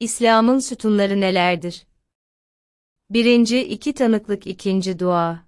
İslam'ın sütunları nelerdir? Birinci iki tanıklık ikinci dua.